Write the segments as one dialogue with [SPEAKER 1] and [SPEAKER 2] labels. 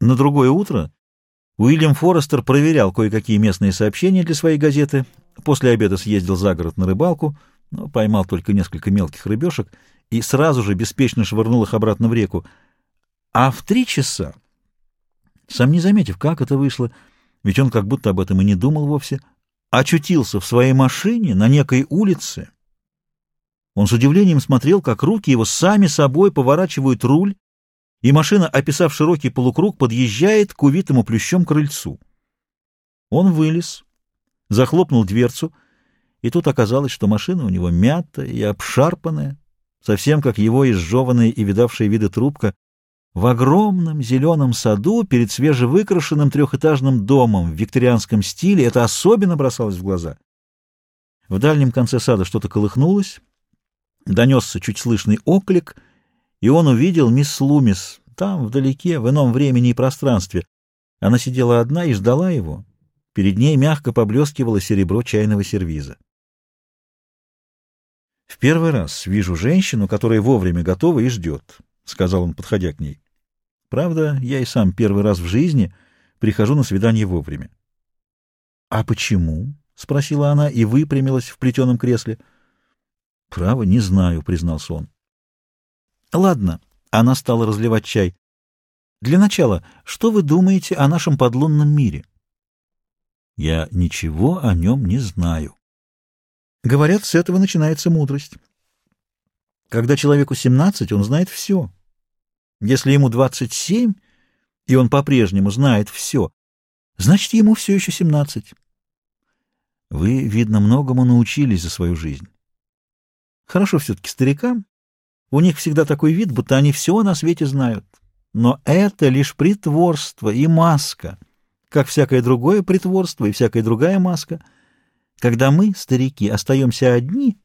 [SPEAKER 1] На другое утро Уильям Форестер проверял кое-какие местные сообщения для своей газеты, после обеда съездил за город на рыбалку, но поймал только несколько мелких рыбешек и сразу же беспечно швырнул их обратно в реку. А в три часа, сам не заметив, как это вышло, ведь он как будто об этом и не думал вовсе, очутился в своей машине на некой улице. Он с удивлением смотрел, как руки его сами собой поворачивают руль, и машина, описав широкий полукруг, подъезжает к увитому плющом крыльцу. Он вылез, захлопнул дверцу, и тут оказалось, что машина у него мятая и обшарпанная, совсем как его изжеванная и видавшая виды трубка, в огромном зеленом саду перед свежевыкрашенным трехэтажным домом в викторианском стиле это особенно бросалось в глаза. В дальнем конце сада что-то колыхнулось, донесся чуть слышный оклик, и он увидел мисс Лумис там, вдалеке, в ином времени и пространстве. Она сидела одна и ждала его. Перед ней мягко поблескивало серебро чайного сервиза. «В первый раз вижу женщину, которая вовремя готова и ждет», — сказал он, подходя к ней. «Правда, я и сам первый раз в жизни прихожу на свидание вовремя». «А почему?» — спросила она и выпрямилась в плетеном кресле. «Право, не знаю», — признался он. «Ладно», — она стала разливать чай. «Для начала, что вы думаете о нашем подлунном мире?» «Я ничего о нем не знаю». Говорят, с этого начинается мудрость. Когда человеку 17, он знает все. Если ему 27, и он по-прежнему знает все, значит, ему все еще 17. Вы, видно, многому научились за свою жизнь. Хорошо все-таки старикам. У них всегда такой вид, будто они все на свете знают. Но это лишь притворство и маска, как всякое другое притворство и всякая другая маска — когда мы, старики, остаемся одни,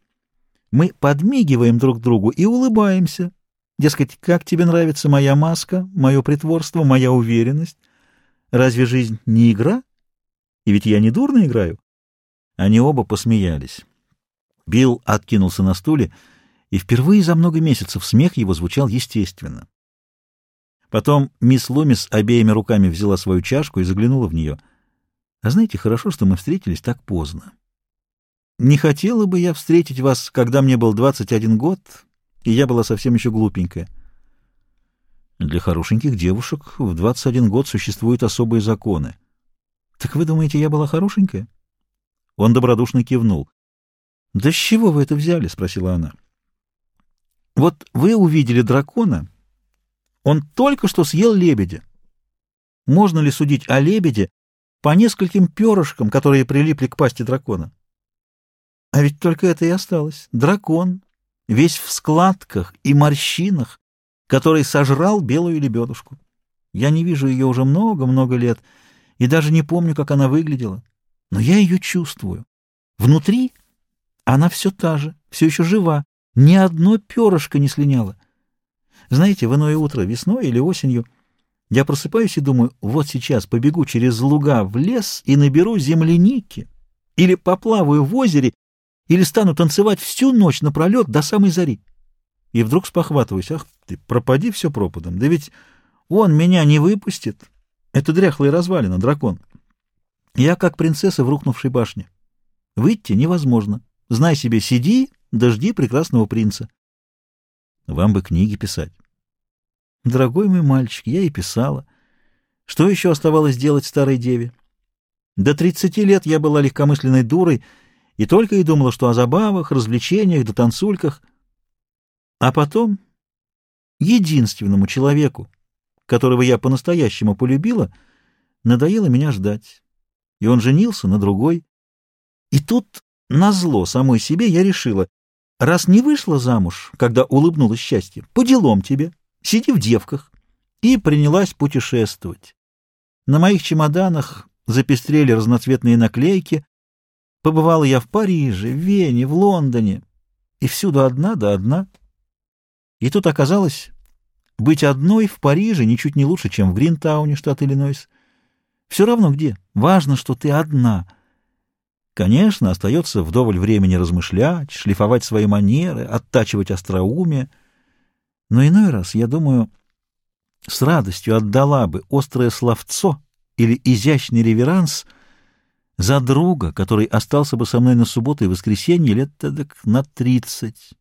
[SPEAKER 1] мы подмигиваем друг другу и улыбаемся. Дескать, как тебе нравится моя маска, мое притворство, моя уверенность? Разве жизнь не игра? И ведь я не дурно играю. Они оба посмеялись. Билл откинулся на стуле, и впервые за много месяцев смех его звучал естественно. Потом мисс Лумис обеими руками взяла свою чашку и заглянула в нее. «А знаете, хорошо, что мы встретились так поздно. Не хотела бы я встретить вас, когда мне был 21 год, и я была совсем еще глупенькая. Для хорошеньких девушек в 21 год существуют особые законы. Так вы думаете, я была хорошенькая? Он добродушно кивнул. Да с чего вы это взяли? спросила она. Вот вы увидели дракона. Он только что съел лебедя. Можно ли судить о лебеде по нескольким перышкам, которые прилипли к пасти дракона? А ведь только это и осталось. Дракон, весь в складках и морщинах, который сожрал белую лебедушку. Я не вижу ее уже много-много лет и даже не помню, как она выглядела. Но я ее чувствую. Внутри она все та же, все еще жива, ни одно перышко не слиняла. Знаете, в иное утро, весной или осенью, я просыпаюсь и думаю, вот сейчас побегу через луга в лес и наберу земляники, или поплаваю в озере или стану танцевать всю ночь напролет до самой зари. И вдруг спохватываюсь, ах ты, пропади все пропадом, да ведь он меня не выпустит. Это дряхлая развалина, дракон. Я как принцесса в рухнувшей башне. Выйти невозможно. Знай себе, сиди, дожди прекрасного принца. Вам бы книги писать. Дорогой мой мальчик, я и писала. Что еще оставалось делать старой деве? До тридцати лет я была легкомысленной дурой, и только и думала, что о забавах, развлечениях да танцульках. А потом единственному человеку, которого я по-настоящему полюбила, надоело меня ждать. И он женился на другой. И тут, назло самой себе, я решила, раз не вышла замуж, когда улыбнулась счастье, по делам тебе, сиди в девках. И принялась путешествовать. На моих чемоданах запестрели разноцветные наклейки, Побывала я в Париже, в Вене, в Лондоне, и всюду одна да одна. И тут оказалось, быть одной в Париже ничуть не лучше, чем в Гринтауне, штат Иллинойс. Все равно где, важно, что ты одна. Конечно, остается вдоволь времени размышлять, шлифовать свои манеры, оттачивать остроумие. Но иной раз, я думаю, с радостью отдала бы острое словцо или изящный реверанс за друга, который остался бы со мной на субботу и воскресенье лет так на тридцать,